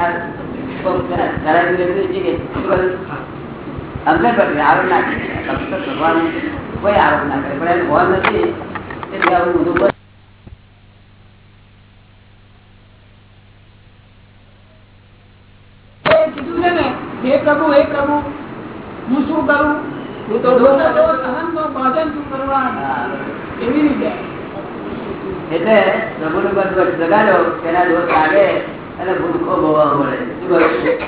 આ પણ આરોપ ના કરે ફક્ત ભગવાન કોઈ આરોપ ના કરે પણ એનું હોલ નથી એટલે આવું બધું બોલે. એ કીધું છે ને હે પ્રભુ હે પ્રભુ હું શું કરું હું તો દોષ દોષ અનંતનો ભજન શું કરવા હા. એવી રીતે એટલે પ્રભુનું પદ પર લગાડ્યો તેના દોષ લાગે અને ભૂખો ભોગવવો પડે શું કહ્યું?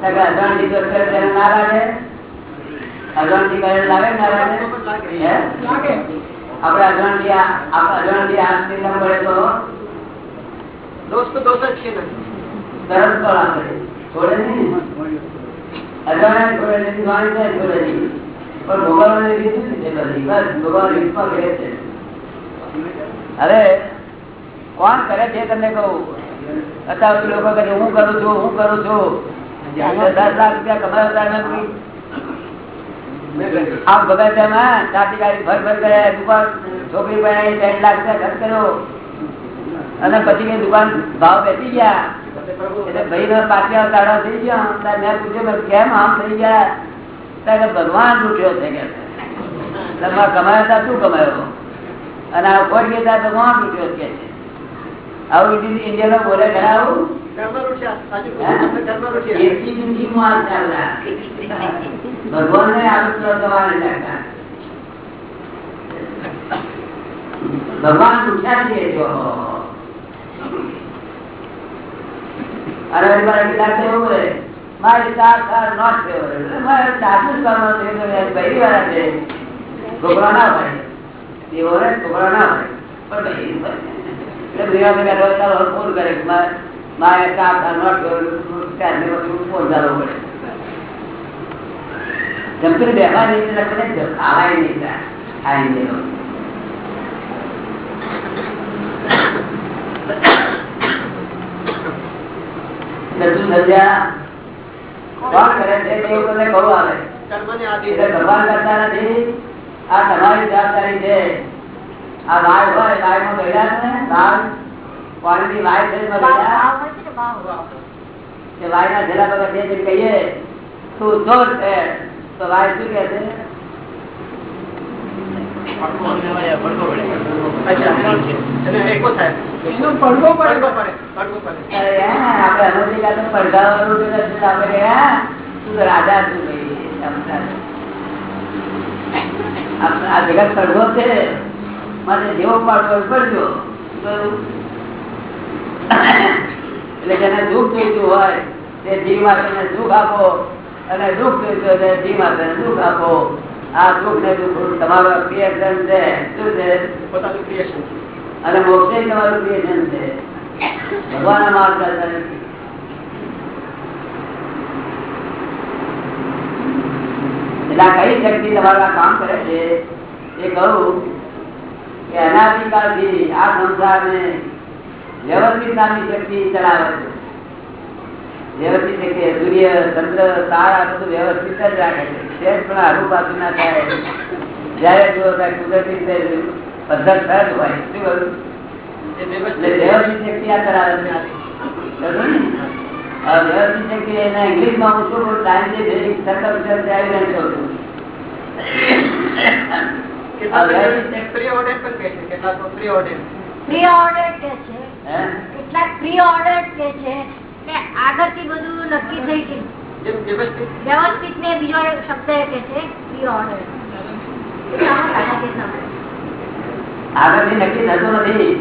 કારણ કે અજાણથી દોષ કરે તેને ના લાગે અજાણથી કરે લાગે ના લાગે હે? લાગે. આપણે આ- આપણે અજાણથી હાથથી ન પડે તો દોષ તો દોષ જ છે તરત પણ આપણે છોડે નહીં અજાણ્યા છોડે નહીં જાણીતા છોડે નહીં પણ ભોગવવાની રીત નથી બધી. બસ ભોગવવાની રીતમાં કરે છે. હવે કોણ કરે છે તમને કહું? અત્યારે લોકો કહે હું કરું છું હું કરું છું. દસ લાખ રૂપિયા કમાવતા નથી આમ બગીચામાં ચાટી ગાડી ફર ફર કરે દુકાન છોકરી બનાવી ત્રણ લાખ રૂપિયા ખર્ચ કર્યો. અને પછી દુકાન ભાવ બેસી ગયા. એટલે ભાઈ નો પાટિયા તાળા થઈ ગયા. મેં પૂછ્યું કેમ આમ થઈ ગયા? ત્યારે ભગવાન રૂઠ્યો છે કે. તમારે કમાયો શું કમાયો? અને આ ખોટ ગયા ભગવાન રૂઠ્યો કે છે. આવું ઇન્ડિયનો બોલે ઘણા આવું? દવાને લાગતા. ભગવાન પૂછ્યા છે. જો અને વળી મારા કેટલાક તો બોલે, મારી સાથ are not favorable. મારે સાચું કરવાનું છે, તો પહેલી વાર છે. છોકરા ના હોય. એવો ને છોકરા ના હોય. પણ એટલે ફોન કરે કે મારે મારે પછી ફોન ચાલવો પડે જમતું બેહવા નહીં એટલે લખે ખાવાય નહીં આવે એટલે ભગવાન કરતા નથી. આ તમારી જવાબદારી છે. આ વાય હોય લાભમાં ગયા છે બાળ પાણીની વાય છે કે વાયના જરા બધા બે જણ કહીએ તું જોર છે. તો વાય શું કહે છે. આ- જગત પડઘો છે. માટે જેવો પાડવો પડજો એટલે જેને દુઃખ જોઈતું હોય તે જીવ માટેને સુખ આપો. અને દુઃખ જોઈતું હોય તે જીવ માટેને દુઃખ આપો. આ દુઃખ ને દુઃખ તમારું ક્રિએશન છે. શું છે? પોતાનું ક્રિએશન અને મોક્ષે તમારું ક્રિએશન છે. ભગવાનના માર્ગ ચાલતા નથી. એટલે આ કઈ શક્તિ તમારું આ કામ કરે છે? એ કહું કે અનાદિકાળથી આ સંસારને વ્યવસ્થિત નામની શક્તિ ચલાવે છે. વ્યવસ્થિત એટલે સૂર્ય ચંદ્ર તારા બધું વ્યવસ્થિત જ રાખે છે. પણ હારું પાછું ના થાય જયારે જો કુદરતી રીતે પદ્ધત સહજ હોય શું કરું એ વ્યવસ્થિત શક્તિ આ છે. શક્તિ એના ઇંગ્લિશમાં હું શું છું. પ્રી ઓર્ડર પણ કહે છે કેટલાક પ્રી ઓર્ડર પ્રી ઓર્ડર કે છે. હે? કેટલાક પ્રી ઓર્ડર કે છે કે આગળથી બધું નક્કી થઈ છે વ્યવસ્થિત? ને બીજો શબ્દ કે છે પ્રી ઓર્ડર આગળથી નક્કી થતું નથી.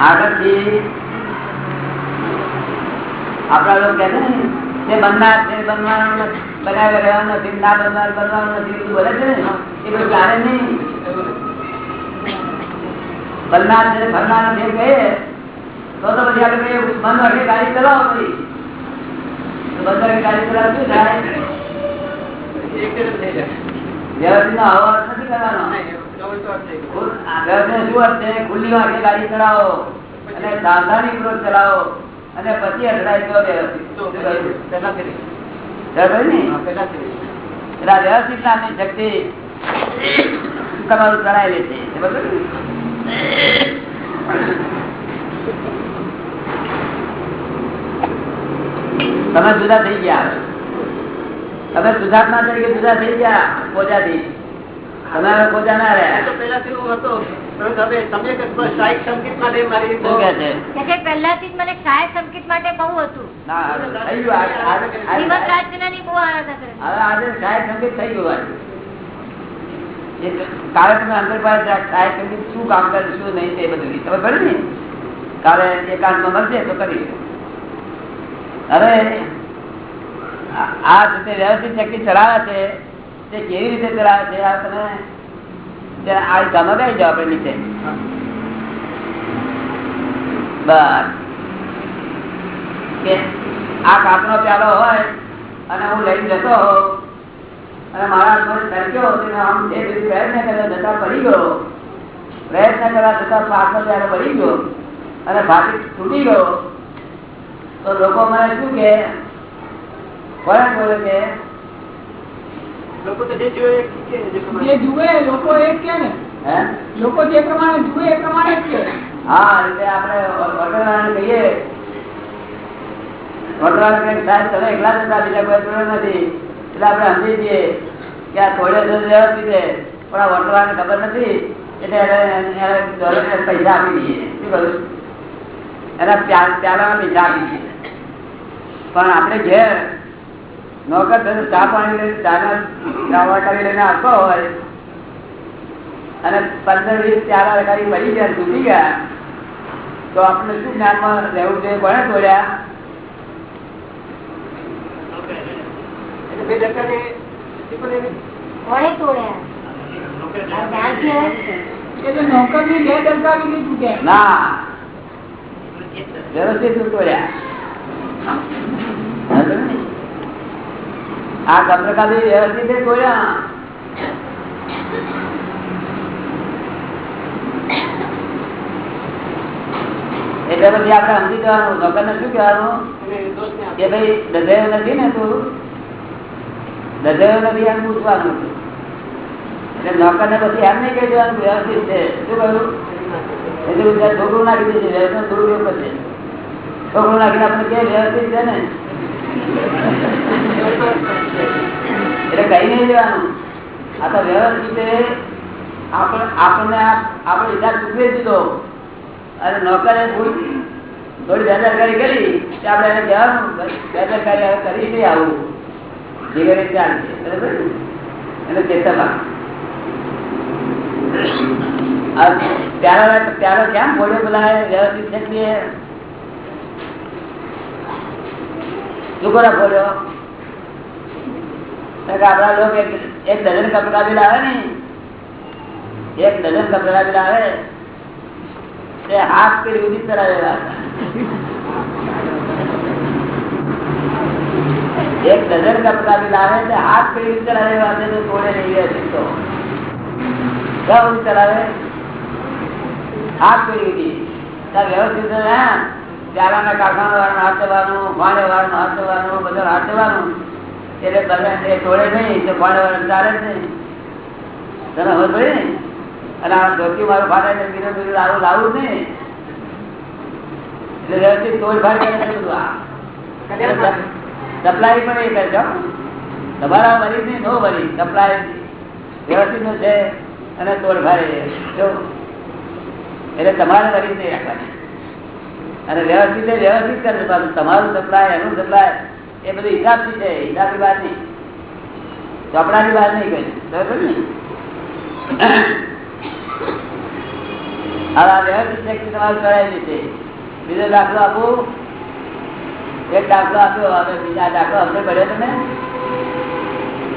આગળથી આપણા લોકો છે બનનાર છે બનવાનું બનાવે રહેવાનું નથી ના બનનાર બનવાનું નથી બધું બોલે છે ને? એ બધું ચાલે નહીં. બનનાર છે નથી એમ કહીએ તો તો પછી આપણે બંધ વાગે ગાડી ચલાવો પછી. બંધ વાગે ગાડી ચલાવો શું થાય? નો? ખુલ્લી વાંખે ગાડી ચલાવો અને સાવધાની પૂર્વક ચલાવો અને પછી અથડાય ગયો વ્યવસ્થિત. ને? વ્યવસ્થિત નામની શક્તિ તમારું ચડાયેલી છે. બરાબર ને? તમે જુદા થઈ ગયા. તમે સુધાર્થના તરીકે જુદા થઈ ગયા પોજાથી તમે હવે પોજા ના રહ્યા. તો પહેલાથી હું હતો. આજે સાહેબ સંગીત થઈ ગયું કાલે તમે અંદર પાસે શું કામ કરે, શું નહીં તે બધું તમે કર્યું ને? કાલે એકાંતમાં મળશે તો કરી હવે આ- રીતે વ્યવસ્થિત શક્તિ ચલાવે છે, તે કેવી રીતે ચલાવે છે, આ તમે આ ગામમાં ગઈ જાઓ આપણે નીચે. બસ. કે આ કાપનો પ્યાલો હોય અને હું લઈને જતો હોઉં અને મારા હાથમાં સરક્યો તો આમ જે પ્રયત્ન કર્યો જતા પડી ગયો. પ્રયત્ન કરવા જતા પાછો ત્યારે પડી ગયો. અને ફાટી તૂટી ગયો. તો લોકો મને શું કે? ફરક બોલે કે? લોકો તો જે જોઈએ જે જે જુએ લોકો એ કે ને. હે? લોકો જે પ્રમાણે જુએ એ પ્રમાણે જ કે. હા એટલે આપણે વટવાને કહીએ. કહીએ સાહેબ તમે એકલા જતા બીજા કોઈ નથી. એટલે આપણે સમજી છીએ કે આ થોડે છે, પણ આ વટવાને ખબર નથી, એટલે પૈસા આપી દઈએ. શું કહ્યું? એના પ્યા- પ્યાલાના પૈસા આપી દઈએ. પણ આપણે ઘેર નોકર થઈને ચા પાણી લઈને, ચાના કરી લઈને આપતો હોય, અને પંદર વીસ ચારા કરી મળી ગયા, તૂટી ગયા, તો આપણે શું જ્ઞાનમાં રહેવું જોઈએ? કોને તોડ્યા એટલે બે ટકાને એ પણ એની કોણે તોડ્યા કહેવાય ને. લે દરકાવી કે ના ને? આ કપડકાથી વ્યવસ્થિત તોડ્યા એટલે પછી આપણે સમજી જવાનું. નોકરને શું કહેવાનું. કે ભાઈ દજાયો નથી ને તું? દજાયો નથી એમ પૂછવાનું એટલે નોકર ને પછી એમ નહીં કહી દેવાનું વ્યવસ્થિત છે. શું કહ્યું? એટલે છોકરું નાખી દેશે વ્યવસ્થિત દુરુપયોગ કરશે છોકરું નાખીને આપણે કે વ્યવસ્થિત છે ને? એટલે કઈ નહીં દેવાનું આ તો વ્યવસ્થિત આપણે આપણને આપણે ઈજા ચૂકવી દીધો. અને નોકરે ભૂલ થોડી બેદરકારી કરી આપણે એને કહેવાનું બેદરકારી કરી નહીં આવું. ધીરે ચાલશે બરાબર? ને? એને પ્યારો પ્યારો ક્યાં બોલ્યો વ્યવસ્થિત કરે બોલ્યો? તો આપણા લોકો એક ડઝન કપડા બી લાવે ને. એક ડઝન કપડા બી લાવે. તે હાથ પેલી ઉદિત કરાવેલા એક ડઝન કપડા લાવે છે, હાથ કઈ રીતે ચલાવે છે તો તોડે નહીં વ્યવસ્થિત તો. ક્યાં ઉદિત કરાવે હાથ કઈ રીતે વ્યવસ્થિત ચાલાના કારખાના વાળાનું હાથ દેવાનું ભાડે વાળાનું હાથ દેવાનું બધા હાથ દેવાનું એટલે તમે એ તોડે નહીં, તો ભાડે વાળા ચાલે જ નહીં. તને હવે ભાઈ ને? અને આ ધોતી મારું ફાટે ને બીજું બીજું લાવું લાવું જ નહીં. એટલે વ્યવસ્થિત તોડફાડ કરે બધું આ. સપ્લાય પણ એ કરજો. તમારા વરી ની નો વરી, સપ્લાય. વ્યવસ્થિતનું છે અને તોડભાઈ એટલે તમારે વરી નહીં અને વ્યવસ્થિત વ્યવસ્થિત કરજો તમારું સપ્લાય, એનું સપ્લાય, એ બધું હિસાબથી છે, હિસાબની વાત નહીં. ચોપડાની વાત નહીં કઈ બરોબર ને? હવે આ વ્યવસ્થિત તમારે કરાયેલી છે? બીજો દાખલો આપું. એક દાખલો આપ્યો હવે બીજા દાખલો અમને ભર્યો તમે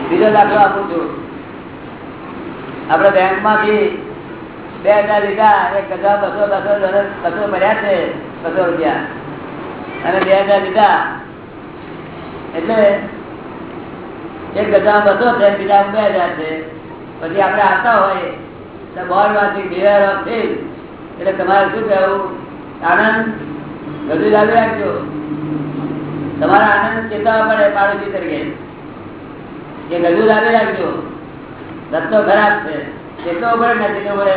બીજો દાખલો આપું છું. આપણે બેંકમાંથી બે હજાર લીધા, એક હજાર બસો બસો બસો ભર્યા છે બસો રૂપિયા. અને બે હજાર લીધા. એટલે એક હજાર બસો છે, બીજા બે હજાર છે. પછી આપણે આવતા હોય, તો બોર્ડમાંથી બિહેર ઓફ એટલે તમારે શું કહેવું? આનંદ? બધું લાવી રાખજો. તમારા આનંદ ચેતવવા પડે પાડોશી તરીકે. કે ગજુ લાવી રાખજો. રસ્તો ખરાબ છે. ચેતવો પડે નથી ચેતવો પડે.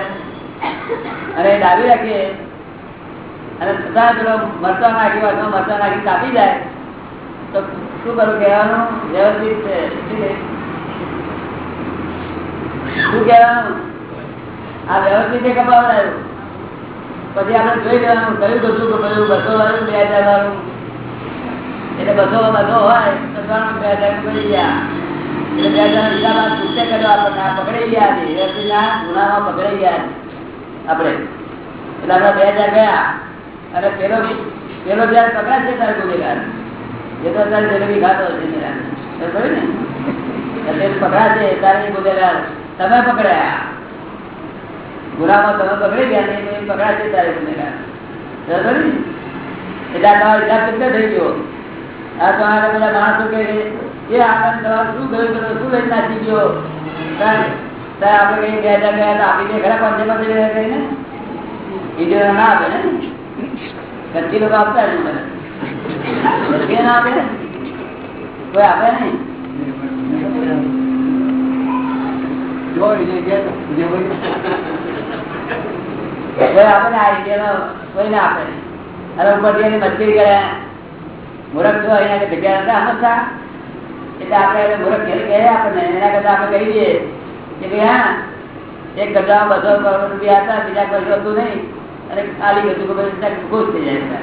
અને ડાબી રાખીએ. અને છતાં પેલો મરતા નાખી વાતમાં મરતા નાખી કાપી જાય. તો શું કરું કહેવાનું? વ્યવસ્થિત છે. શું કહે? કહેવાનું? આ વ્યવસ્થિત કપાવડાયું પછી આપણે જોઈ લેવાનું, કયું કશું કયું બસો વાળું બે હજાર વાળું? એટલે બસો બસો હોય તો ત્રણ બે હજાર પડી ગયા એટલે બે હજાર હિસાબ છૂટે કર્યો આપણને આ પકડાઈ ગયા છે વ્યવસ્થિતના ગુનામાં પકડાઈ ગયા છે આપણે એટલે આપણે બે હજાર ગયા અને પેલો પેલો જયારે પકડાશે ત્યારે ગુનેગાર એ તો અત્યારે જલેબી ખાતો હશે ને ખબર ને એટલે પકડાશે ત્યારે એ ગુનેગાર તમે પકડાયા ગુનામાં તમે પકડી ગયા ને એ પકડાશે ત્યારે ગુનેગાર બરાબર ને એટલે આ તમારો હિસાબ કેટલો થઈ ગયો આ બધા માણસો કે એ આપણને તમારું શું ગયું કરો શું લઈને નાખી ગયો? ત્યારે આપણે કઈ બે હજાર ગયા આપી દે ખરા પંચે ગયા કહીને બીજો ના આપે ને? કચ્છી લોકો આપતા જ મને ના આપે કોઈ આપે નહીં? કોઈ આપે ને આ ઇન્ડિયાનો કોઈ ના આપે. અરે ઉપર મસ્તી કરે. મૂર્ખ જો અહીંયા જગ્યા હતા સમજતા એટલે આપણે એને મૂર્ખ ઘેર કહે આપણને એના કરતા આપણે કહી દઈએ. કે ભાઈ, હા, એક ગજા બસો કરોડ રૂપિયા હતા, બીજા કોઈ હતું નહીં. અને ખાલી બધું ખબર ખુશ થઈ જાય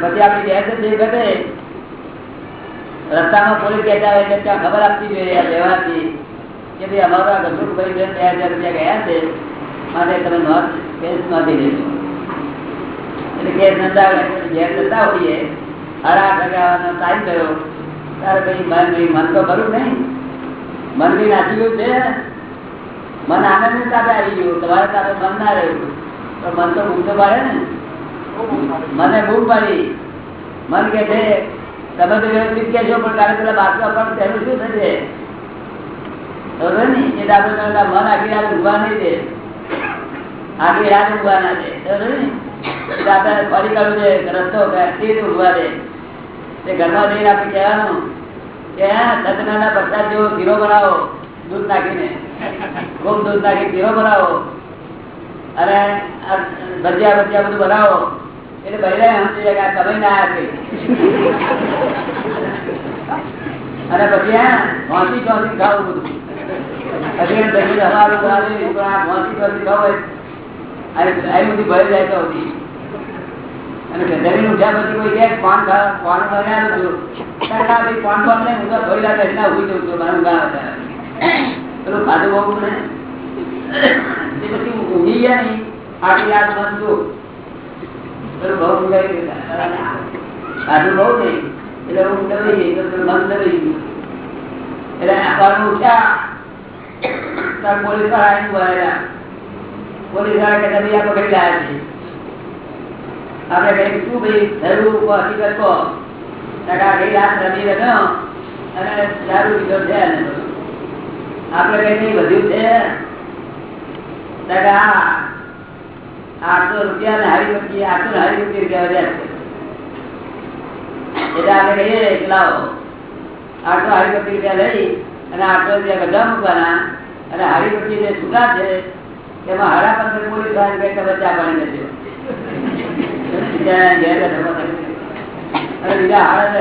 પછી આપણી ગેસ જે ઘટે. રસ્તામાં પોલીસ કહેતા હોય એટલે ત્યાં ખબર આપતી જોઈએ વ્યવહારથી. કે ભાઈ, અમારા ગજુ ભાઈ બે હજાર રૂપિયા ગયા છે. માટે તમે નોંધ કેસ નોંધી લેજો એટલે ઘેર મન મન છે. ભૂખ પાડી મન કે છે, તમે તો વ્યવસ્થિત કહેશો, પણ તારે પેલા બાકી પણ તેનું શું થશે? બરોબર એટલે આપણે મન આખી રાત ઊભા નહીં દે. આખી રાત ઊભા ના? દે આપણે કાઢવું અને બધું બનાવો. એટલે બહેરા સમજી જાય કે ના આવ્યા અને પછી હા વાંચી ચોંચી ખાવું બધું. આ વાંચી ચોંચી ખાવું હોય. અને આવી બધી ભરી જાય હતી અને પેલું ખાધું બહુ નહીં. એટલે હું દબાઈ ગઈ તો દબાઈ ગયું. એટલે આપવાનું ઉઠ્યા. પોલીસવાળા આવીને રહ્યા પોલીસ કઈ નહીં વધ્યું આઠસો રૂપિયા ને હારી પચી આઠસો ને હારી પચી રૂપિયા વધ્યા છે. એટલે લાવો. આઠસો હારી પચી રૂપિયા લઈ અને આઠસો રૂપિયા બધા અને હારી પચી જે છે હાડા પંદર પોલીસવાળા કઈ તમે ચા પાણી નથી. અને બીજા હાડા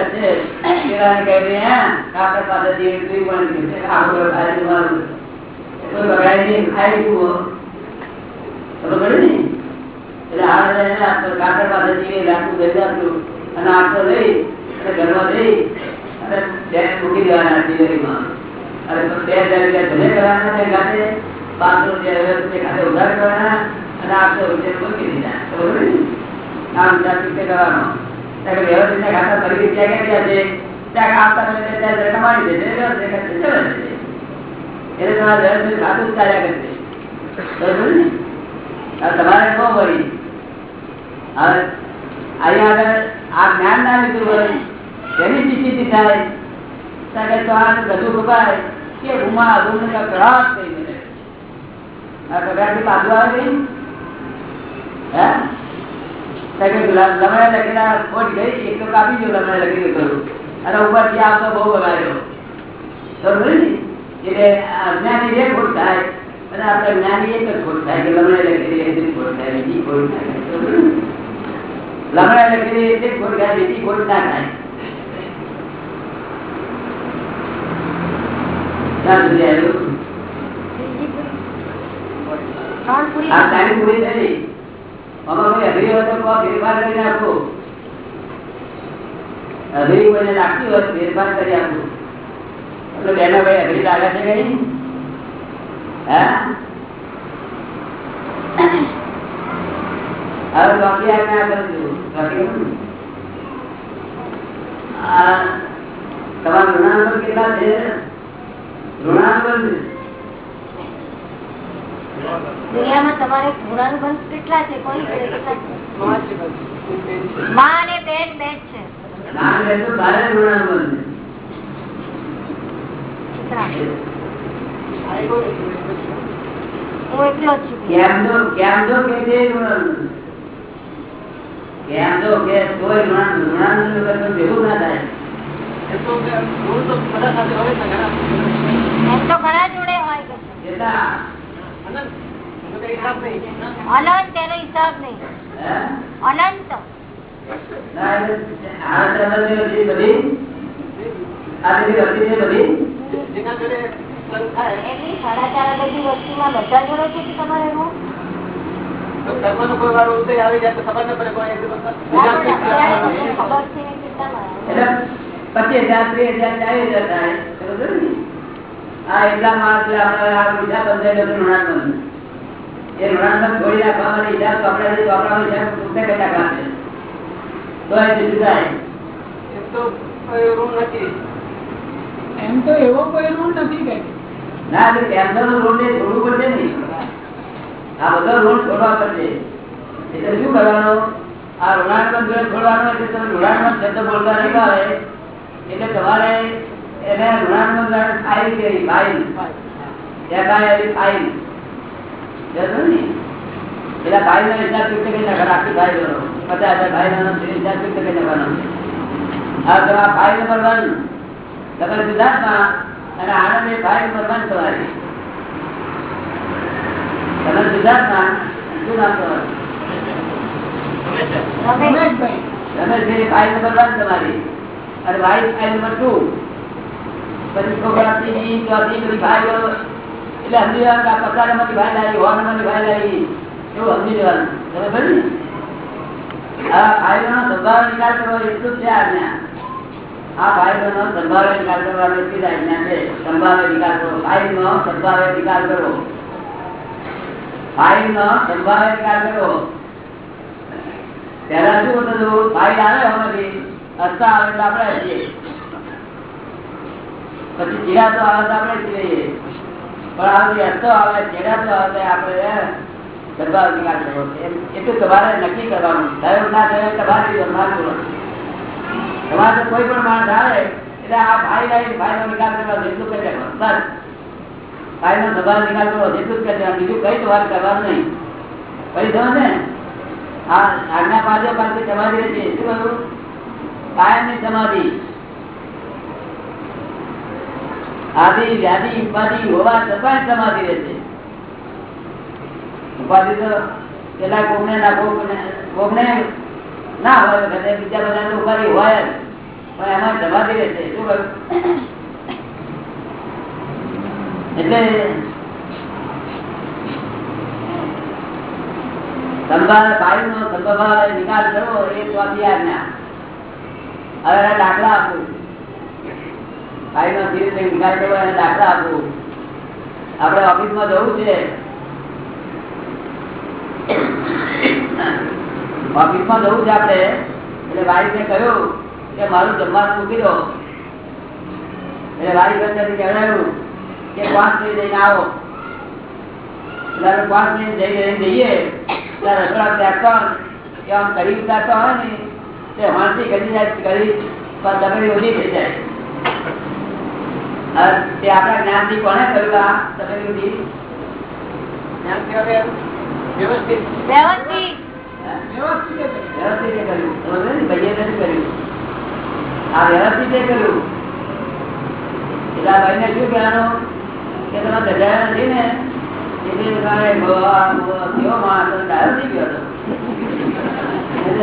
પાસે કે આખો રાખવું બેસાડતું અને આટલો લઈ, અને ઘરમાં જઈ અને મૂકી દેવાના તિજોરીમાં અને બે રૂપિયા ભલે કરવાના પાંચસો રૂપિયા ઉધાર કરવાના અને આઠસો રૂપિયા મૂકી દીધા. બરોબર ને? આમ ચાર રૂપિયા કરવાનો. તમારે વ્યવસ્થિત ખાતું અહીંયા આગળ આ જ્ઞાન ના લીધું હોય તેની સ્થિતિ થાય ત્યારે તો આ બધું ખબર કે ઉમા ગુમ ને થઈ ગયો લમણે લખી ગયું અને ઉપરથી આવતો બહુ બગાડ્યો. બરોબર ને એટલે ખોટ લખેલી થાય બીજી ખોટ ને? લખેલી થાય ક્યાં સુધી આવ્યું તમારા ઋણાનુબંધ કેટલા છે? ઋણાનુબંધ દુનિયામાં તમારે કોઈ છે? કેટલા છે? માં અને બેન બેન છે હું એકલો છું કેમ તો કેમ તો કે કેમ તો કે કોઈ ઋણા ઋણાનુબંધ વગર તો ઘણા. જોડે હોય અનંત. એનો હિસાબ નહીં. અનંત પચીસ હજાર ત્રીસ હજાર ચાલીસ હજાર થાય આ એટલા માણસ આપણે આ બીજા બંધાઈ ગયો ઋણાત્મક એ ઋણાત્મક છોડી નાખવા માટે હિસાબ કપડા ચોપડા હિસાબ કરી નાખવા છે. તો એ જુદું થાય? એમ તો કોઈ રૂમ નથી. એમ તો એવો કોઈ રૂલ નથી કે ના એટલે કેન્સર નો રોડ ને છોડવું પડશે ને. આ બધો રોડ છોડવા પડશે. એટલે શું કરવાનું? આ ઋણાત્મક છોડવાનો એટલે તમે ઋણાત્મક શબ્દ બોલતા નહીં આવે એટલે તમારે એને ઋણાત્મક જોડે ફાઇલ કરી ફાઇલ એફઆઈઆર ફાઇલ જતો ને? હિસાબ ચૂકતે કરી નાખવાનો આખી ભાઈ નો પચાસ હજાર ભાઈ નો હિસાબ ચૂકતે કરી નાખવાનો આ તમારા ફાઇલ નંબર વન તમે ગુજરાતમાં અને આનંદ એ ફાઇલ નંબર વન તમારી. તમે ગુજરાતમાં શું નામ તમારું? રમેશ રમેશભાઈ. રમેશભાઈ ફાઇલ નંબર વન તમારી. અને ભાઈ ફાઇલ નંબર ટુ પછી છોકરા ત્રીજી ચોથી બધી કરો. ફાઇલનો સંભાવે નિકાલ કરો. કરો. પહેલા શું હતું? આવે એમાંથી. હસતા આવે હસીએ. પછી ચીડાતો આવે તો આપણે લઈએ પણ આ રસ્તો આવે આવે ચીડાતો આવે તો આપણે નિકાલ કરવો એટલું તમારે નક્કી કરવાનું. થયું ના થયું તમારી તમારે કોઈ પણ માણસ આવે, એટલે આ ફાઇલ ભાઈ ફાઇલનો નિકાલ કરવાનો એટલું કરી બસ. નો સંભાવ નિકાલ કરો જેટલું જ બીજું કઈ તમારે કરવાનું નહીં. પછી સમજ ને? આજ્ઞા પાછળ પાછી સમાધિ રહેશે શું કહ્યું? કાયમની સમાધિ. આદિ, વ્યાધિ, ઉપાધિ, હોવા છતાં સમાધિ રહેશે ઉપાધિ તો પેલા કોકને ના કોકને કોકને ના હોય વખતે બીજા બધા ઉપાધિ હોય જ. પણ એમાં સમાધિ રહેશે શું કરું એટલે નો સંભાળ નિકાલ કરવો એ સ્વામી આજ્ઞા હવે દાખલા આપું. ફાઇલ ધીરે ધીરે જવું છે. ઓફિસમાં જવું છે આપણે. એટલે વાઈફ ને કહ્યું કે મારું જમવાનું મૂકી દો. એટલે વાઈફ અંદરથી કહેવાયું કે પાંચ મિનિટ જઈને આવો. એટલે પાંચ મિનિટ જઈને જઈએ. ત્યારે રસોડા ત્યાં કે આમ કરી ઉતારતા હોય ને. તે હાંસી કરી જાય, કરી. પણ તમે ઓછી થઈ જાય. તે આપણા જ્ઞાનથી કોને કહ્યું આ? તપેલી ઓછી વ્યવસ્થિત? વ્યવસ્થિત. વ્યવસ્થિત રીતે. વ્યવસ્થિત એ કર્યું ને? ભાઈએ નથી કર્યું. આ વ્યવસ્થિત એ કર્યું. એટલે આ ભાઈને શું કહેવાનું? કે તમે ગજાયા નથી ને? એટલે તમારે ગોવા, ગોવા, કેવો માણસ ડાયો થઈ ગયો હતો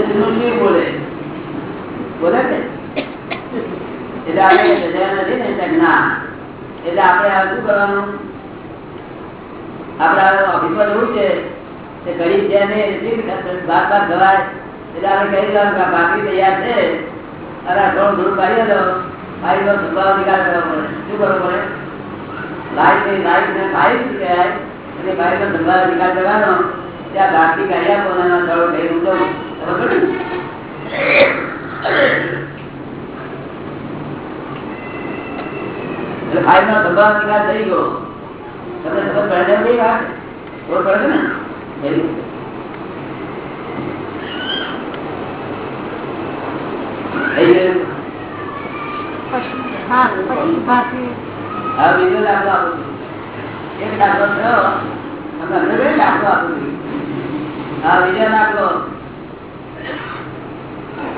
એટલે બોલે. બોલે એટલે શું કહી કરવો પડે. લાઈટ લાઈટ ને ભાઈ એટલે ભાઈ નો સંભાવ કરવાનો. ત્યાં બાકી કાઢી આપો અને થોડો ખબર પડી? એટલે ભાઈ નો સંભાવ નિકાલ થઈ ગયો. તમને ખબર પડે છે વાત ખબર પડે ને.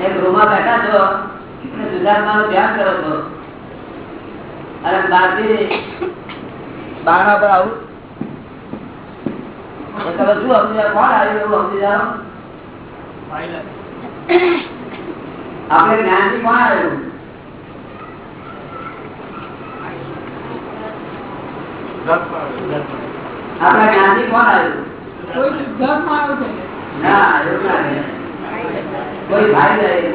એક રૂમમાં બેઠા છો સુધાર્થમાનું ધ્યાન કરો છો. અને બાકી બારણા પર આવું. તમે શું સમજી? કોણ આવ્યું એવું સમજી જાઓ? આપણે જ્ઞાનથી કોણ આવ્યું? આપણા જ્ઞાનથી કોણ આવ્યું? ના એવું ના કોઈ ભાઈ જાય.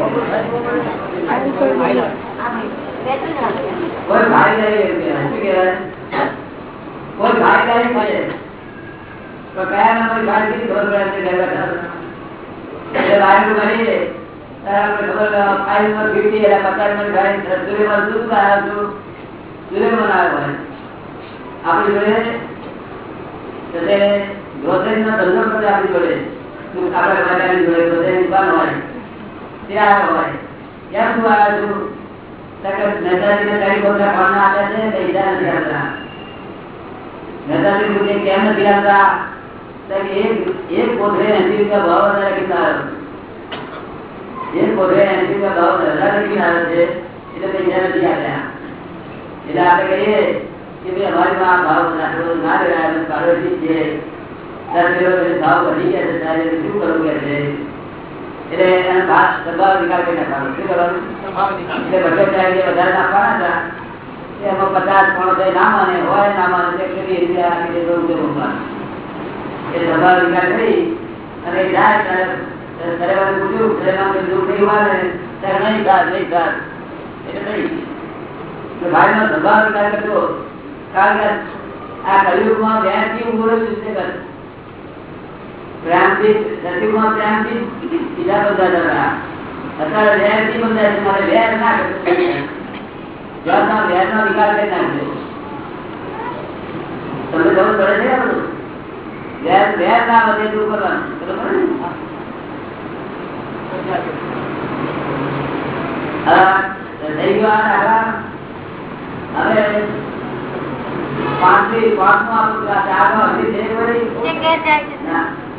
કોઈ ભાઈ જાય એવું કહેવાય. શું કહેવાય? કોઈ ભાઈ જાય મળે તો કયા નંબર ભાઈ ખબર પડે છે ઘર બેઠા? એટલે ભાઈનું કરીએ ત્યારે આપણે ખબર કે આ ફાઇલ નંબર 50 એટલે પચાસ નંબર ભાઈ સુલેમાન શું આવ્યો છું આપણી જોડે? એટલે ગ્રોસરી નો ધંધો કરે આપણી જોડે. આપણા જોડે ગ્રોસરી દુકાન હોય. ત્યાં હોય. ત્યાં શું આવ્યા છું કેમ નથી આપતા? તો એક ભાવ વધારે કેટલા એક છે? એટલે પૈસા નથી આવ્યા એટલે આપણે કે ભાઈ અમારી માં ભાવ ના અમે પાડોશી છે ભાવ વધી ગયા છે. ત્યારે શું કરવું કે છે એટલે એનો ભાવ સ્વભાવ નિકાલ કરી નાખવાનો શું કરવાનું? એટલે બધા જે વધારે નાખવાના હતા એમાં પચાસ પણ થાય ના માને હોય ના માને કેવી રીતે આપી દે તો ઊંચો એ સ્વભાવ નિકાલ કરી અને જાય ત્યારે કોઈ નહીં હોય ને ત્યારે નહીં એટલે નહીં. તો ભાઈનો દબાવ વિચાર કરતો કારણ કે આ કલયુગમાં વ્યાજથી ઊભું રહ્યું છે કર પ્રેમથી સતયુગમાં પ્રેમથી બીજા બધા હતા અત્યારે વ્યાજથી બંધાય છે મારે વ્યાજ ના કરવું વ્યાજના વ્યાજનો વિકાસ કરી નાખજો તમને ખબર પડે છે આ બધું? ના કરવાનું? બરોબર હવે પાંચમી પાંચમો આપણું ચાર છે છે. ના. હજુ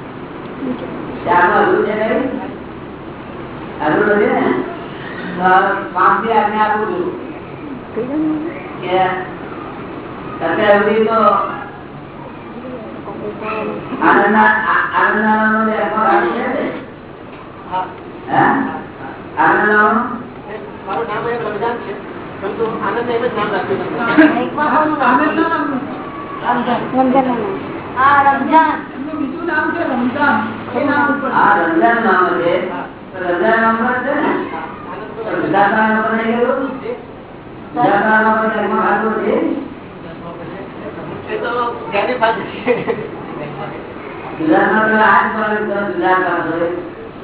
મારું નામ એ રમજાન છે પરંતુ આનંદ એમ જ નામ રાખ્યું છે એકમાં કોનું નામ? આનંદના નામનું. હા રમજાન બીજું નામ છે ઉપર ગયું?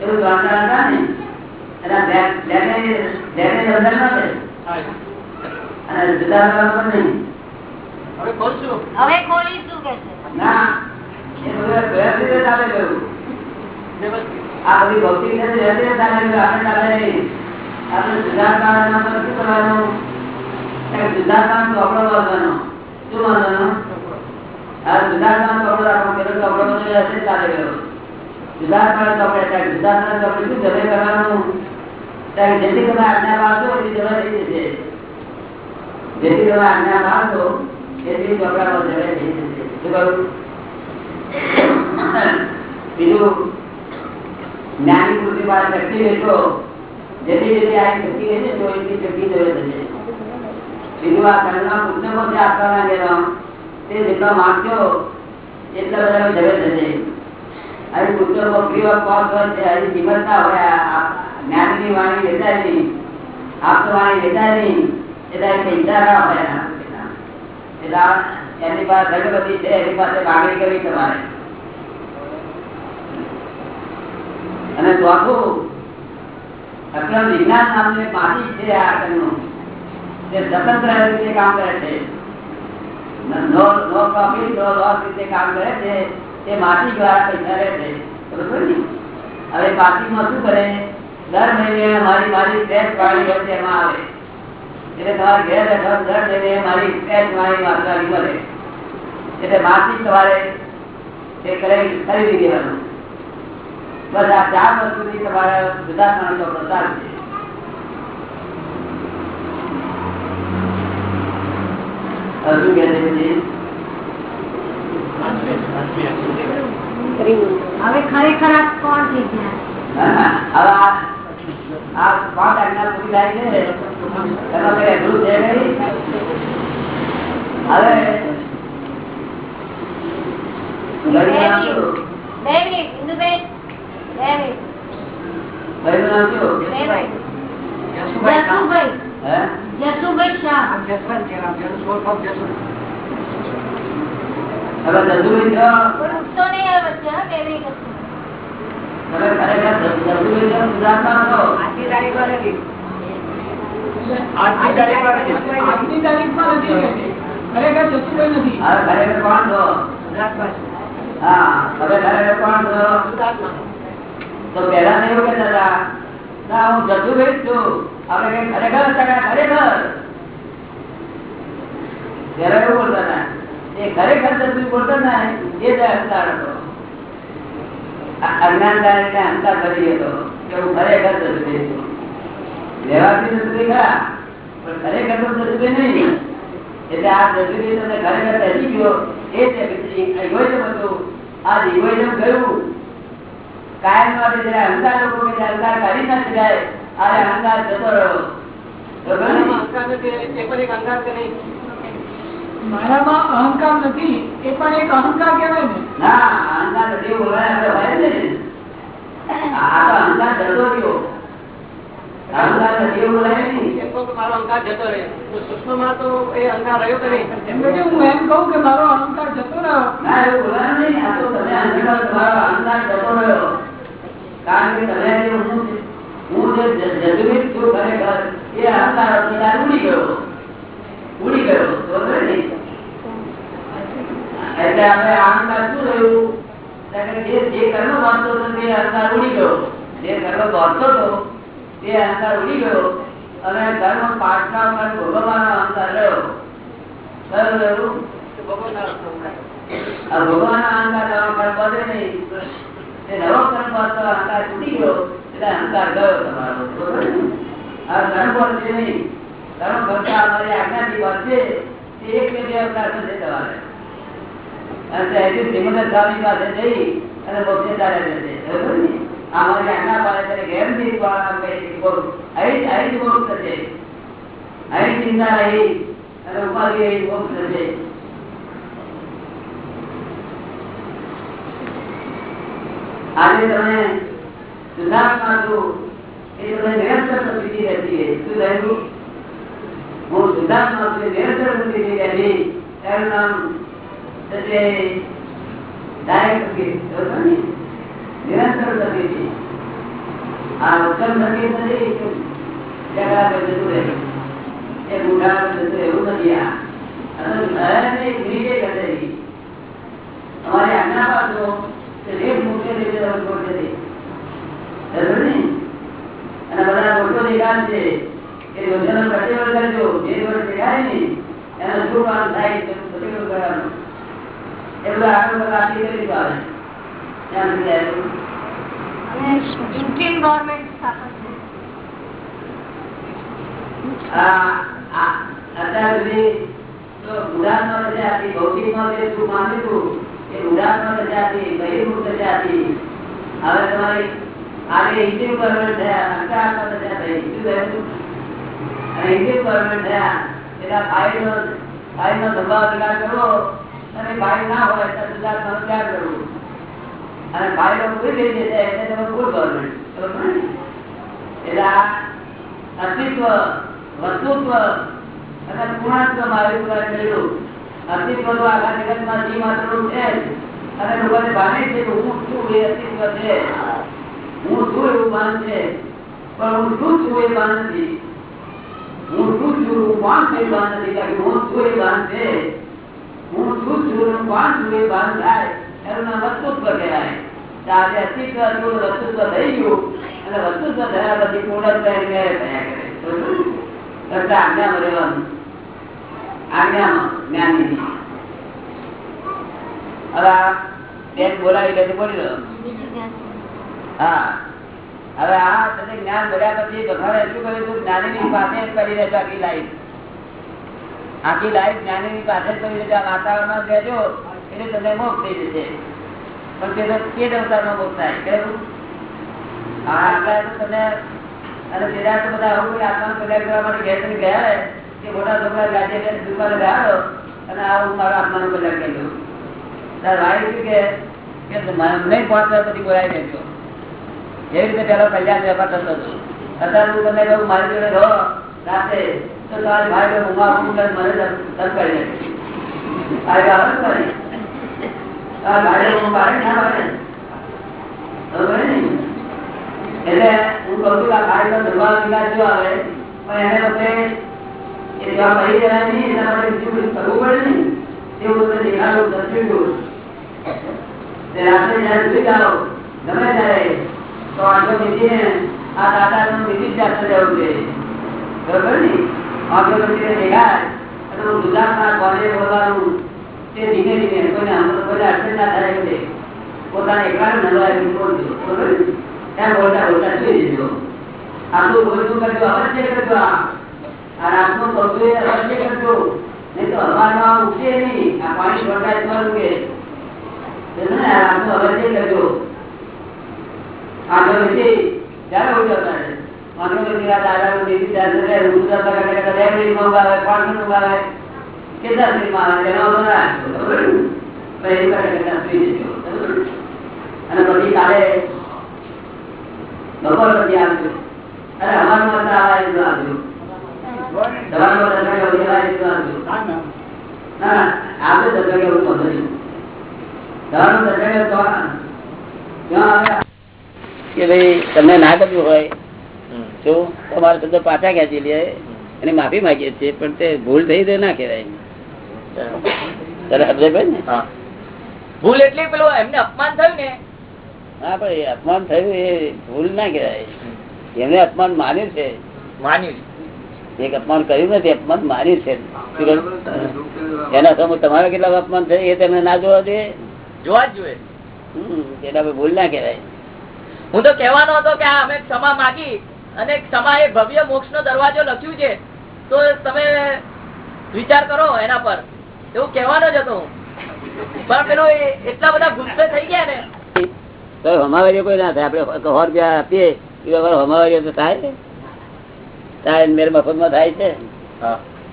એવું ને એના બેને ના. અને નામ પર નહીં એ બધા વ્યવસ્થિત રીતે ચાલે ગયું આ બધી ભૌતિક આપણે નામ પર શું કરવાનું? કે સિદ્ધાર્થના ચોપડો બાંધવાનો. શું બાંધવાનો? આ સિદ્ધાર્થના ચોપડો રાખવાનો. પેલો ચોપડો બધો વ્યવસ્થિત ચાલે ગયો. સિદ્ધાર્થના ચોપડે. ત્યાં સિદ્ધાર્થના ચોપડે શું જમે કરવાનું? ત્યાં જેથી તમે આજ્ઞા પાડશો એટલી જવા થઈ જશે. જેથી તમે આજ્ઞા પાડશો એટલી ચોપડામાં જમે થઈ જશે. શું કરું બીજું જ્ઞાની બુદ્ધિ માં શક્તિ લેશો જેથી જેથી આ શક્તિ રહેશે તો એટલી શક્તિ જોડે થશે બીજું આ પુસ્તકો જે આપવાના ગયેલા તે જેટલો માગશો એટલા બધા ઝઘડે થશે. અને પુસ્તકો ફ્રી ઓફ કોસ્ટ હોય છે હજી કિંમત ના હોય જ્ઞાનની વાણી વેચાય નહીં આપતો વાણી વેચાય નહીં એટલે પૈસા ના હોય. એટલે એની પાસે ધનપતિ છે, એની પાસે માગણી કરવી તમારે. અને ચોથું અક્રમ વિજ્ઞાન નામનું માટી છે આ આટમનું. તે સ્વતંત્ર રીતે કામ કરે છે. શું કરે? દર મહિને મારી મારી ટેક્સ પાડી હોય તેમાં આવે. એટલે તમારે દર મહિને મારી ટેક્સ મારી માત્રા મળે. એટલે માટી તમારે તે ખરીદી દેવાનું બસ આ ચાર વસ્તુથી તમારા સુધારવાનો પ્રસાર છે હજુ કે છે પછી હવે ખરેખર આ કોણ છે જ્ઞાન હા, હવે આ આ પાંચ આજ્ઞા પૂરી થાય છે એમાં કઈ અઘરું છે નહીં હવે બે ભાઈનું નામ મિનિટ શું? બે મિનિટ ઇન્દુબેન ખરેખર જસુભાઈ છો? ગુજરાતમાં છો? આજની તારીખમાં નથી. આજની તારીખમાં નથી. આજની તારીખમાં નથી કે છે. ખરેખર જસુભાઈ નથી હવે ખરેખર કોણ છો? ગુજરાતમાં છે. હા, તમે ખરેખર કોણ છો? તો પેલા એવું કહેતા હતા, ના હું જતું જ છું. આપણે ખરેખર ખરેખર પેલા એવું બોલતા હતા. એ ખરેખર જતું બોલતા ના એ જ અહંકાર હતો. અજ્ઞાનકાર એટલે અહંકાર કરી હતો કે હું ખરેખર જસુભાઈ છું. વ્યવહારથી જસુભાઈ ખરા પણ ખરેખર તો જસુભાઈ નહીં. એટલે આ તમને ખરેખર બેસી ગયો. એ છે ઇગોઇઝમ હતું આ ગયું. કાયમ માટે જયારે અહંકાર લોકો કે જે અહંકાર કરી ના શકાય આ અહંકાર જતો રહ્યો. મારામાં અહંકાર નથી. એ પણ એક અહંકાર કે નહીં? મારામાં અહંકાર નથી એ પણ એક અહંકાર કહેવાય ને. ના અહંકાર નથી આ તો અહંકાર જતો રહ્યો. અહંકાર નથી એવું બોલાય નહીં. મારો અહંકાર જતો રહે તો સૂક્ષ્મમાં તો એ અહંકાર રહ્યો કે નહીં? એમ કે હું એમ કહું કે મારો અહંકાર જતો રહ્યો. ના એવું બોલાય નહીં. આ તો તમે અહંકાર તમારો અહંકાર જતો રહ્યો. કારણ કે તમે હું હું જે જ- છું ખરેખર એ અહંકાર અત્યારે ઉડી ગયો. ઉડી ગયો. બરોબર ને? એટલે આપણે અહંકાર શું રહ્યું? જે જે કર્મ બાંધતો હતો તે અહંકાર ઉડી ગયો. જે કર્મ બાંધતો હતો તે અહંકાર ઉડી ગયો. અને કર્મ પાછલા પર ભોગવવાનો અહંકાર રહ્યો. અહંકાર. નવા કર્મ નહીં. અહંકાર તૂટી ગયો એટલે અહંકાર ગયો તમારો આ અને શ્રીમંદર સ્વામી પાસે જઈ અને મોક્ષે ચાલે જશે થશે અહીં ચિંતા રહી અને ઉપાધિ મોક્ષ થશે આજે તમે સુધારણા છો એ તમે નિરંતર પ્રસિદ્ધિ રહેતી છે શું રહેલું હું સુધારણા છું નિરંતર પ્રસિદ્ધિ રહેતી એનું નામ તે ડાયરેક્ટ ને? નિરંતર પ્રસિદ્ધિ આ ઉત્તમ સંગીત નથી ઝઘડા પર જતું આજ્ઞા પાડો જે? અને બધા જે શું અત્યાર સુધી તો હતી ભૌતિકમાં જે સુખ માન્યું હતું ઉદાહરણ ના હોય તો ગુજરાતનો ત્યાગ કરવો? અને પૂરી થઈ જશે એટલે તમે ફૂલ ગવર્મેન્ટ ને? એટલે આ અસ્તિત્વ, વસ્તુત્વ અને પૂર્ણત્વ મારી પૂરા કર્યું અસ્તિત્વ તો આખા જગતમાં જીવ માત્રનું છે. અને લોકોને ભાને છે કે હું છું એ અસ્તિત્વ છે. હું છું એવું માન છે. પણ હું શું છું એ માન નથી. હું શું છું કોણ છું એ માન નથી. કારણ કે હું છું એ માન છે. હું શું છું કોણ છું એ માન થાય, એનું નામ વસ્તુત્વ કહેવાય. આજે અસ્તિત્વ હતું વસ્તુત્વ થઈ ગયું, અને વસ્તુત્વ થયા પછી પૂર્ણ થયા કરે? આજ્ઞા કરતા આજ્ઞામાં રહેવાનું આજ્ઞામાં હવે આ તમે જ્ઞાન મળ્યા આ એટલે તમને મોક્ષ થઈ જશે. પણ તે તો અવતારમાં મોક્ષ થાય કેવું હા આટલા તો તમે અને બધા આવું આત્માનું કલ્યાણ કરવા માટે ગયા આવું મારા આત્માનું કલ્યાણ કરી હું મારી આ ગાવ ઊંઘ પાડે ના પાડે. બરોબર એટલે હું કહું છું આ નો દબાવ વિકાસ જો આવે, પણ એને બધે એ જવાબ મળી દર્શાવ્યું તે આ ધીમે ધીમે કોઈને એટલે પોતાને એકલાને નલવાય બોલજો બરોબર ત્યાં બોલતા બોલતા સુઈ જજો આપણું બોલતું કરજો? અવશ્ય કરજો આ? આ રાતનું કરતું એ અવશ્ય કરજો નહીં તો હવામાં ઉઠશે નહીં. આ પાણી છોડતા જ ઉગે રાતનું અવશ્ય કરજો આગળ નથી ત્યારે ઉઠ્યો તારે આગળ? અને પછી કાલે બપોર પછી આવજો. અરે અમારું મત આવા એટલું આવજો દસવાગે એવું આવે કે ભાઈ તમને ના ગમ્યું હોય તો તમારે શબ્દ પાછા ખેંચી લે અને માફી માંગીએ છીએ પણ તે ભૂલ થઈ તો ના કહેવાય. ભાઈ ભૂલ એટલે પેલું એમને અપમાન થયું ને? હા પણ અપમાન થયું એ ભૂલ ના કહેવાય. એમને અપમાન માન્યું છે. માન્યું એક અપમાન કર્યું નથી અપમાન માર્યું છે. એના સમૂહ તમારે કેટલા અપમાન થયું એ તમને ના જોવા જોઈએ? જોવા જ જોઈએ. એના ભૂલ ના કહેવાય. હું તો કહેવાનો હતો કે અમે ક્ષમા માગી અને ક્ષમા એ ભવ્ય મોક્ષ નો દરવાજો લખ્યું છે. તો તમે વિચાર કરો એના પર. એવું કહેવાનો જ હતો પણ પેલું એટલા બધા ગુસ્સે થઈ ગયા ને. તો હમાવારીઓ કોઈ ના થાય. આપડે સો રૂપિયા આપીએ એ વગર હમાવારીઓ તો થાય. મફતમાં થાય છે?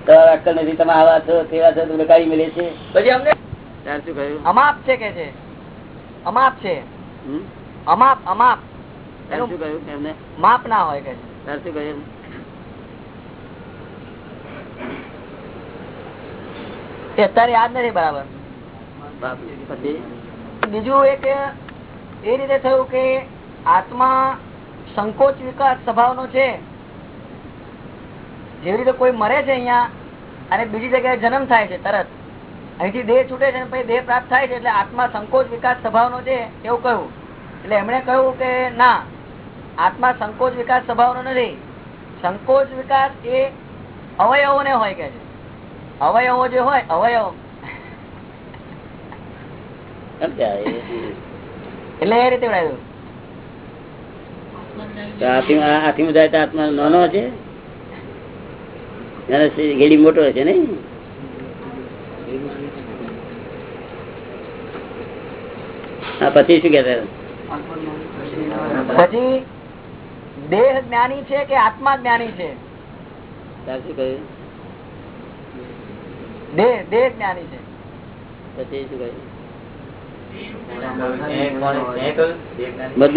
તો અક્કલ નથી તમે આવા છો તેવા છો તમને કઈ મળે છે? પછી અમને? શું કહ્યું? અમાપ છે કે છે? અમાપ છે? અમાપ અમાપ શું કહ્યું એમને માપ ના હોય કે શું કહ્યું? અત્યારે યાદ નથી બરાબર. પછી બીજું એક એ રીતે થયું કે આત્મા સંકોચ વિકાસ સ્વભાવનો છે. જેવી રીતે કોઈ મરે છે અહીંયા અને બીજી જગ્યાએ જન્મ થાય છે, તરત. અહીંથી દેહ છૂટે છે પછી દેહ પ્રાપ્ત થાય છે એટલે આત્મા સંકોચ વિકાસ સ્વભાવનો છે એવું કહ્યું. એટલે એમણે કહ્યું કે ના, આત્મા સંકોચ વિકાસ સ્વભાવનો નથી. સંકોચ વિકાસ એ અવયવોને હોય કે છે. અવયવો જે હોય, અવયવ. એટલે એ રીતે આત્મા નાનો છે? એને ગેડી મોટો છે ને હા પછી શું કેતા પછી દેહ જ્ઞાની છે કે આત્મા જ્ઞાની છે? તાર દેહ દેહ જ્ઞાની છે. પછી શું કહ્યું?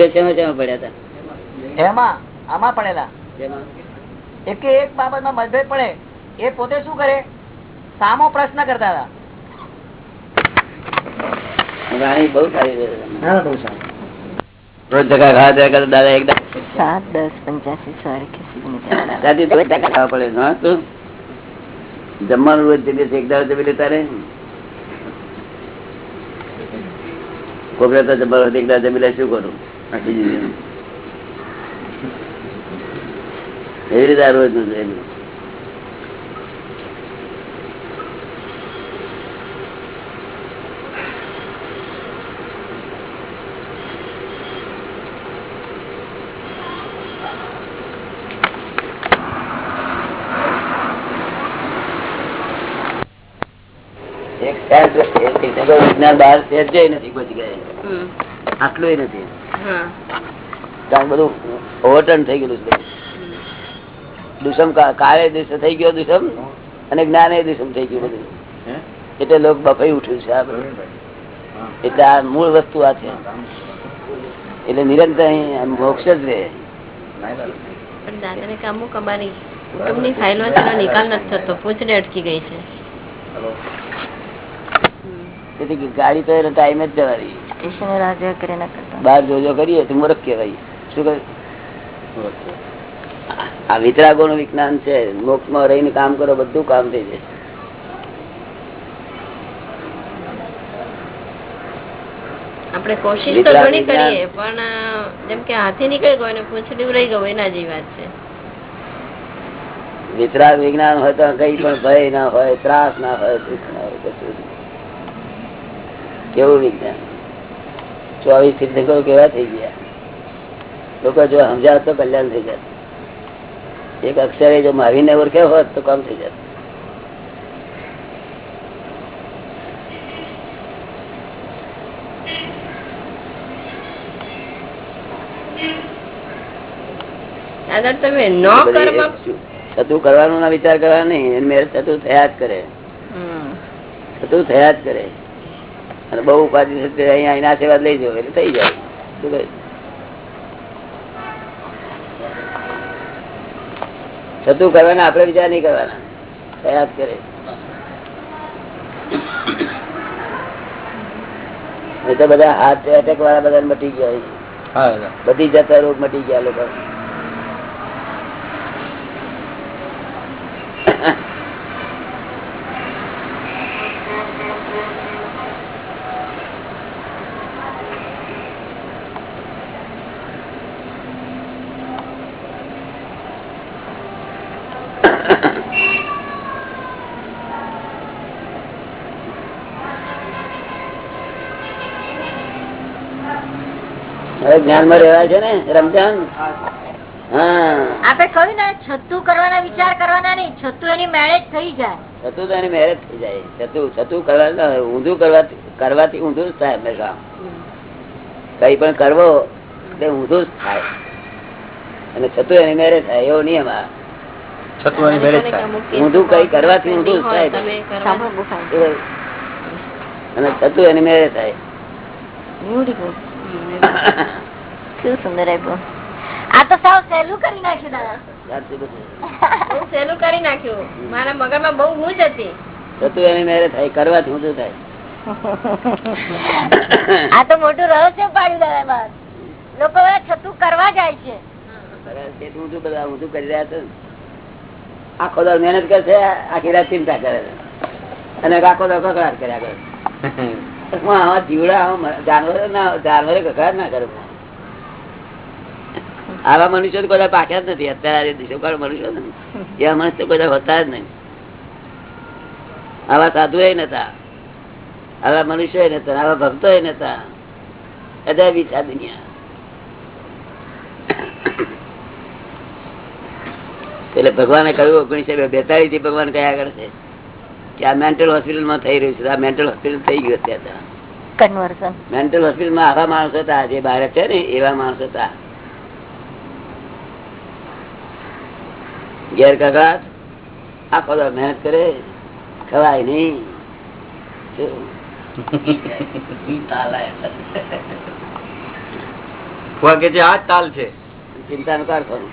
શેમાં શેમાં પડ્યા હતા? એમાં આમાં પડેલા? એક એક બાબતમાં મતભેદ પડે એ પોતે શું કરે? સામો પ્રશ્ન કરતા હતા. જમવાનું રોજ જમીએ એક દાડો જમી લે તારે કોકરે તો જમવાનું એક દાડો જમી લે શું કરું? આખી એવી રીતે આ રોજનું વિજ્ઞાન બહાર સહેજે નથી પહોંચી ગયા આટલું નથી. બધું ઓવરટર્ન થઈ ગયેલું છે. દુષમ કાળે દિવસે થઈ ગયો દુષમ અને જ્ઞાને દુષમ થઈ ગયું બધું. એટલે લોક બફાઈ ઉઠ્યું છે આ બધું. એટલે આ મૂળ વસ્તુ આ છે. એટલે નિરંતર અહીં મોક્ષ જ રહે. દાદાને કે અમુક કુટુંબની ફાઇલમાં તેનો નિકાલ નથી થતો. પૂછડે અટકી ગઈ છે. તેથી ગાડી તો એને ટાઈમ જ જવાની. બાર રાજા કરે ના કરતા. બહાર જોજો કરીએ તો મૂર્ખ કહેવાય. શું કહે? આ વિતરાગો નું વિજ્ઞાન છે. મોક્ષમાં રહીને કામ કરો બધું કામ થઈ જશે. આપણે કોશિશ તો ઘણી વિજ્ઞાન. કરીએ પણ જેમ કે હાથી નીકળી ગયો અને પૂંછડી રહી ગયો એના જેવી વાત છે. વિતરાગ વિજ્ઞાન હોય તો કઈ પણ ભય ના હોય ત્રાસ ના હોય દુઃખ ના હોય કશું કેવું વિજ્ઞાન? ચોવીસ તીર્થંકરો કેવા થઈ ગયા? લોકો જો સમજાવ તો કલ્યાણ થઈ જાય એક અક્ષરે જો માવીને ઓળખ્યો હોત તો કામ થઈ જાય થતું કરવાનું ના વિચાર કરવા નહીં મેળ થતું થયા જ કરે. થતું થયા જ કરે. અને બહુ ઉપાધિ અહીંયા એના આશીર્વાદ લઈ જાવ એટલે થઈ જાય. શું કહે? થતું કરવાના આપડે વિચાર નહીં કરવાના. પ્રયાસ કરે. એ તો બધા હાર્ટ એટેક વાળા બધા મટી ગયા બધી જતા રોગ મટી ગયા લોકો. હવે જ્ઞાનમાં રેવાય છે ને રમજાન? હા. આપડે કહ્યું ને છતું કરવાના વિચાર કરવાના નહીં છતું એની મેળે થઈ જાય. છતું તો એની મેરેજ થઈ જાય. છતું છતું કરવા ઊંધું કરવાથી કરવાથી ઊંધું જ થાય હંમેશા. કઈ પણ કરવો તે ઊંધું જ થાય. અને છતું એની મેરેજ થાય એવો નિયમ આ. છતું ઊંધું કઈ કરવાથી ઊંધું થાય. અને છતું એની મેરેજ થાય. કેવું સુંદર આપ્યું. આ તો સાવ સહેલું કરી નાખ્યું દાદા. સહેલું કરી નાખ્યું. મારા મગજમાં બહુ ગુંજ હતી. થતું એની મેરેજ થાય કરવાથી ઊંધું થાય. આ તો મોટું રહસ્ય પાડ્યું દાદા બાદ. લોકો છતું કરવા જાય છે. તે ઊંધું બધા ઊંધું કરી રહ્યા છે? આખો દર મહેનત કરે છે આખી રાત ચિંતા કરે છે. અને આખો દર કકડાટ કર્યા કરે હું આવા જીવડા જાનવર ના જાનવરે કકડાટ ના કરે. આવા મનુષ્યો બધા પાક્યા જ નથી. અત્યારે દિશોકાળ મનુષ્યો એવા મનુષ્ય બધા હોતા જ નહીં. આવા સાધુ એ નતા. આવા મનુષ્યો નતા. આવા ભક્તો નતા. અજાબી છે દુનિયા. એટલે ભગવાને કહ્યું ઓગણીસો બેતાળીસથી ભગવાન કયા આગળ છે કે આ મેન્ટલ હોસ્પિટલમાં થઈ રહ્યું છે. આ મેન્ટલ હોસ્પિટલ થઈ ગયું અત્યારે. મેન્ટલ મેન્ટલ હોસ્પિટલમાં આવા માણસો હતા જે બહાર છે ને એવા માણસો હતા. ઘેર કકડાટ આખો દાડો મહેનત કરે ખવાય નહીં. શું? ફુવા કે છે આ જ તાલ છે. ચિંતાનું કારખાનું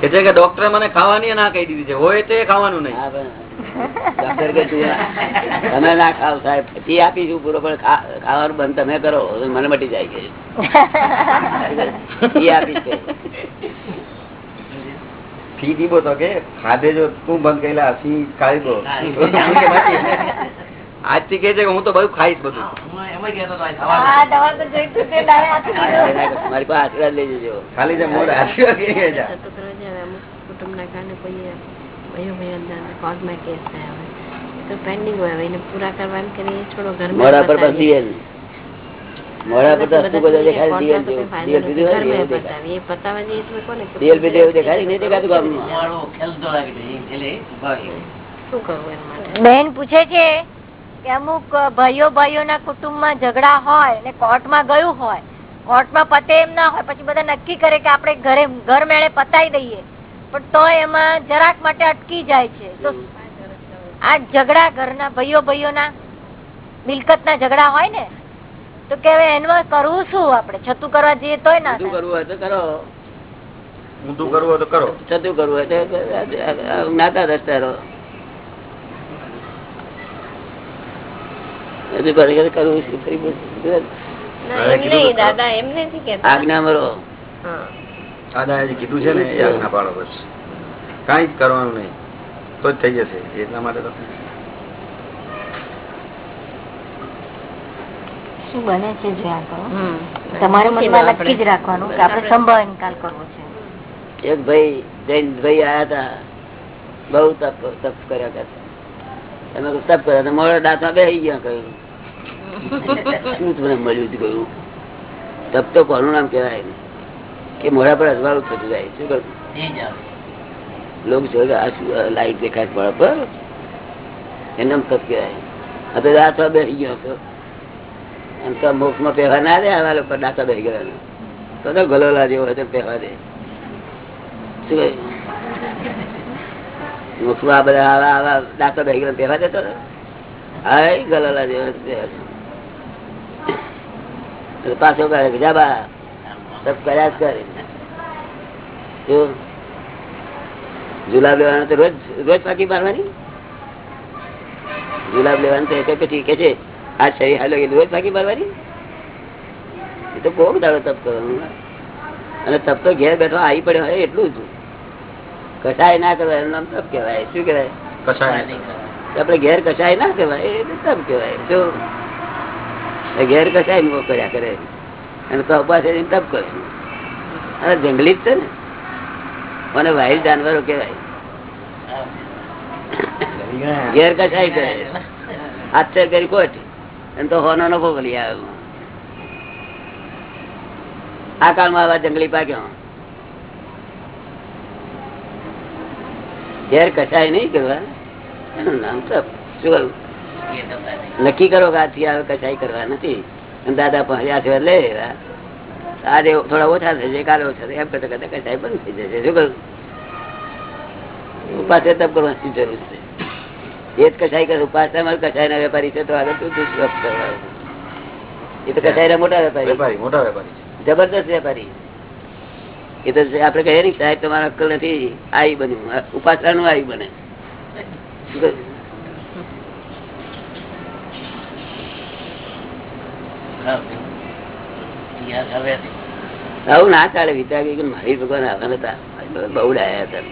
કે છે કે ડોક્ટરે મને ખાવાની ના કહી દીધી છે. હોય તો ખાવાનું નહીં. ડોક્ટર કે તું તમે ના ખાવ સાહેબ. ફી આપીશું પૂરો પણ ખાવાનું બંધ તમે કરો. મને મટી જાય કે ફી આપીશ કે. ફી દીબો તો કે ખાધે જો તું બંધ કરેલા ફી ખાઈ દો આજથી કે છે કે હું તો બધું ખાઈશ બધું. હા દવા તો જોઈતું તે દાડે આપી દીધું. મારી પાસે આશીર્વાદ લઈ જજો ખાલી જે મોઢે આશીર્વાદ ભાઈઓ ભાઈઓ કોર્ટમાં કેસ થયા હોય. તો પેન્ડિંગ હોય. એને પૂરા કરવાનું કે નહીં, છોડો ઘર મોડા પર. મોડા બધા દેખાય. એવું તો શું કરવું એના માટે? બેન પૂછે છે કે અમુક ભાઈઓ ભાઈઓના કુટુંબમાં ઝઘડા હોય ને કોર્ટમાં ગયું હોય કોર્ટમાં પતે એમ ના હોય પછી બધા નક્કી કરે કે આપણે ઘરે ઘર મેળે પતાઈ દઈએ. પણ તો એમાં જરાક માટે અટકી જાય છે. તો આ ઝઘડા ઘરના ભાઈઓ ભાઈઓના મિલકતના ઝઘડા હોય ને તો કે હવે એમાં કરવું શું આપડે છતું કરવા જઈએ તો ના કરવું હોય તો કરો. ઊંધું કરવું હોય તો કરો. છતું કરવું હોય તો નાતા રસ્તા રહો. ના, આજ્ઞા મરો. હા. દાદા કીધું છે ને એ આજ્ઞા પાડો બસ કઈ જ કરવાનું નહીં. તો જ થઈ જશે. એટલા માટે તો. શું બને છે જોયા કરો? તમારે મનમાં નક્કી જ રાખવાનું કે આપણે સંભાળ નિકાલ કરવો છે. એક ભાઈ જૈન ભાઈ આયા હતા. બહુ તપ તપ કર્યા કરતા તમે તપ કર્યા તો મોડા દાંતમાં બેસી ગયા કહ્યું. શું તમને મળ્યું હતું કહ્યું? તપ તો કોનું નામ કહેવાય? કે મોડા પર અજવાળું થતું જાય શું કરું? લોક કે આ લાઈટ દેખાય મોડા પર? એને તપ કહેવાય. આ તો દાંતમાં બેસી ગયો હતો. એમ તો મોક્ષમાં પહેવા ના દે આવા લોકો દાંતા બેસી ગયા તો તો ગલોલા જેવો તો પહેવા દે. શું કહે? મોક્ષમાં આ બધા આવા આવા દાંતા બેસી ગયા પહેવા દેતો ને? હા ગલોલા જેવો પહેવા પાછો કરે કે જા બા સબ કર્યા જ કરે જુલાબ લેવાનો તો રોજ રોજ પાકી મારવાની જુલાબ લેવાનું તો એ પછી કે છે આ શરીર હાલો એ રોજ પાકી મારવાની એ તો કોક દાડો તપ કરવાનું. અને તપ તો ઘેર બેઠો આવી પડ્યો હોય એટલું જ. કસાય ના કહેવાય એનું નામ તપ કહેવાય. શું કહેવાય? કસાય. આપડે ઘેર કસાય ના કહેવાય એ તપ કહેવાય. જો ઘેર કસાય કર્યા કરે. અને તો ઉપાસ તપ કરશું. અને જંગલી જ છે ને. મને વાઇલ્ડ જાનવરો કેવાય ઘેર કસાય કરે આશ્ચર્ય કરી કોટ અને તો હોનો નફો કરી આવ્યો આ કાળમાં આવા જંગલી પાક્યો. ઘેર કસાય નહીં કરવા. એનું નામ તપ. શું નક્કી કરો કે આથી આવે કસાઈ કરવા નથી. દાદા પહેર્યા છે લે આજે થોડા ઓછા થશે કાલે ઓછા એમ કરતા કરતા કસાઈ બંધ થઈ જશે. શું કરું? ઉપાસે તપ કરવાની જરૂર છે? એ જ કસાઈ કરે ઉપાસના માં કસાઈ ના વેપારી છે તો આગળ તું તપ કરવાનું. એ તો કસાઈ ના મોટા વેપારી વેપારી મોટા વેપારી જબરદસ્ત વેપારી. એ તો આપડે કહીએ ને સાહેબ તમારા અક્કલ નથી આવી બન્યું. ઉપાસના નું આવી બને શું કહ્યું? આવું ના ચાલે, વિચાર મારી ભગવાન આવા નતા બહુ ડાયા હતા.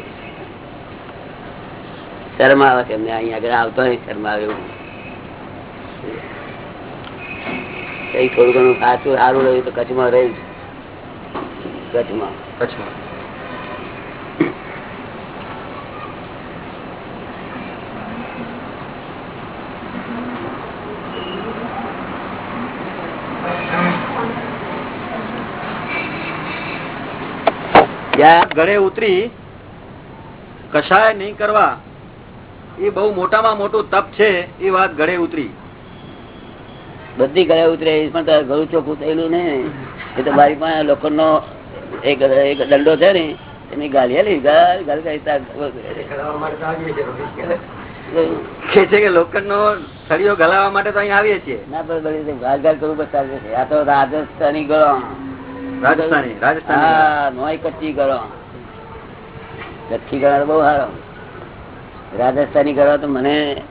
શરમ આવે છે એમને, અહીંયા આગળ આવતો નહીં, શરમ આવે એવું. કઈ થોડું ઘણું સાચું, સારું રહ્યું તો કચ્છમાં રહ્યું કચ્છમાં. કચ્છમાં. ગળે ઉતરી કશાય નહીં કરવા. એ બહુ મોટામાં મોટું તપ છે એ વાત ગળે ઉતરી. બધી ગયા ઉતરે પણ ઘરું ચોખ્ખું થયેલું ને એ તો મારી પાસે લોખંડ નો એક એક દંડો છે ને એની ગાલી હેલી ગાલ ગાલ કે. છે કે લોખંડ નો સળિયો ગલાવવા માટે તો અહીં આવીએ છીએ. ના રીતે ગાલ ગાલ કરવું બતાવે છે આ તો રાજસ્થાની ગળો. રાજસ્થાની રાજસ્થાની. નોય કચ્છી ગળો કચ્છી ગળો બહુ સારો. રાજસ્થાની ગળો તો મને